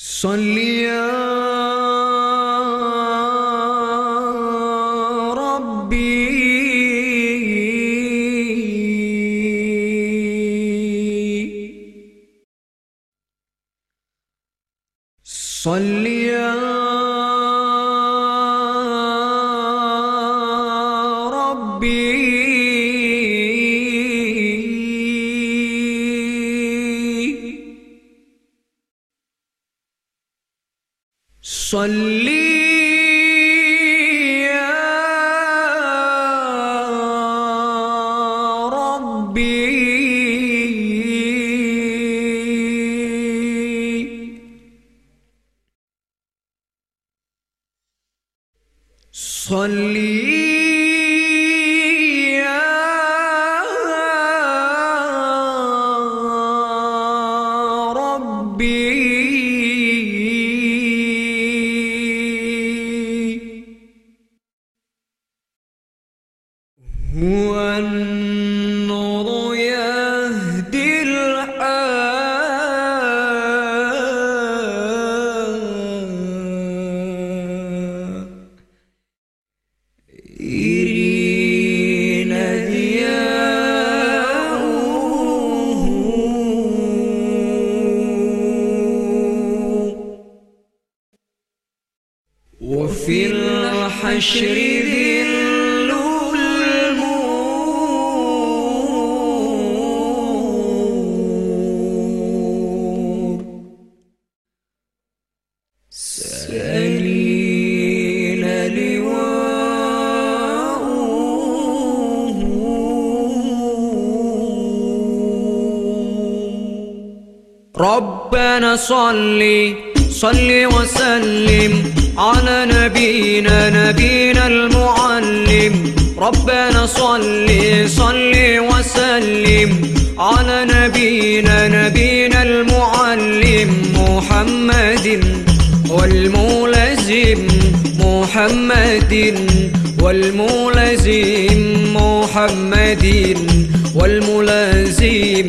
صل يا ربي. صل يا صلي يا ربي. صلي الحشر ذل المور سليل لواءه. ربنا صل صل وسلم على نبينا نبينا المعلم. ربنا صل صل وسلم على نبينا نبينا المعلم. محمد والملزم محمد والملزم محمد والملازم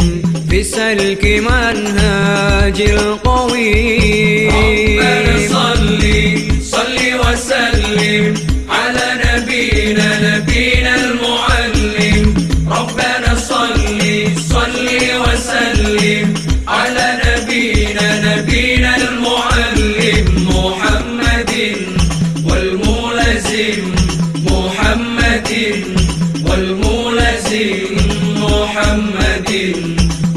في سلك منهاج القويم. ربنا صل صل وسلم على نبينا نبينا المعلم. ربنا صل صل وسلم على نبينا نبينا المعلم. محمد محمد والملزم محمد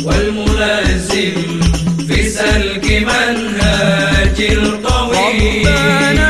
والملازم في سلك منهاج القويم.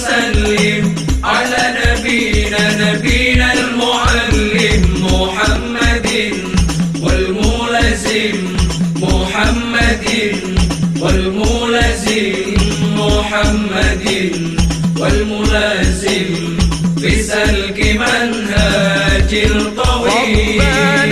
وسلم على نبينا نبينا المعلم محمد والملزم محمد والملزم محمد والملازم في سلك منهاج القويم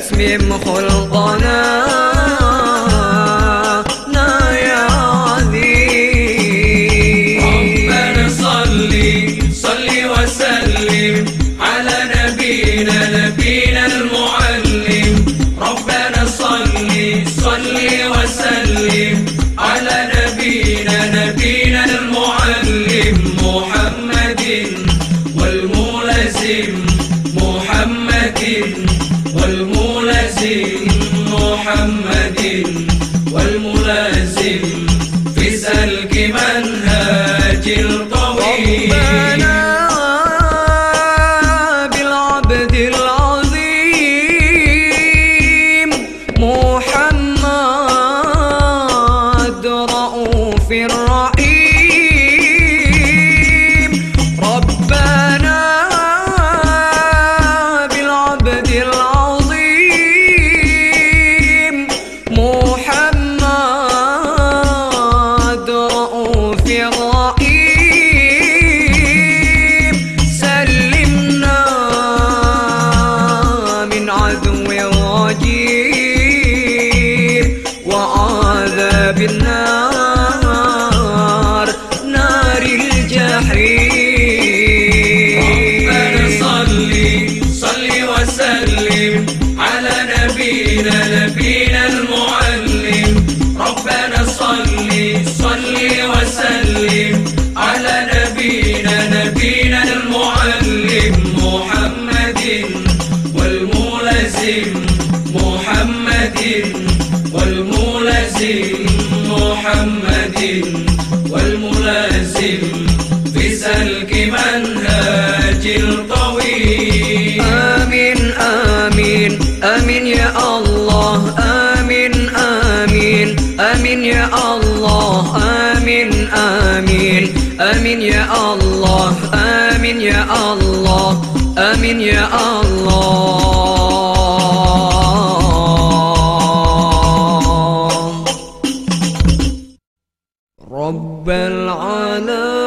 أتمم خلقنا. نا يا عظيم ربنا صلي صلي وسلم على نبينا نبينا المعلم. ربنا صلي صلي وسلم على نبينا نبينا المعلم. محمد محمد والملازم في سلك منهاج الطويل. محمد والملازم في سلك منهاج الطويل. آمين آمين آمين يا الله آمين آمين آمين يا الله آمين آمين آمين يا الله آمين يا الله آمين يا الله رب العالمين.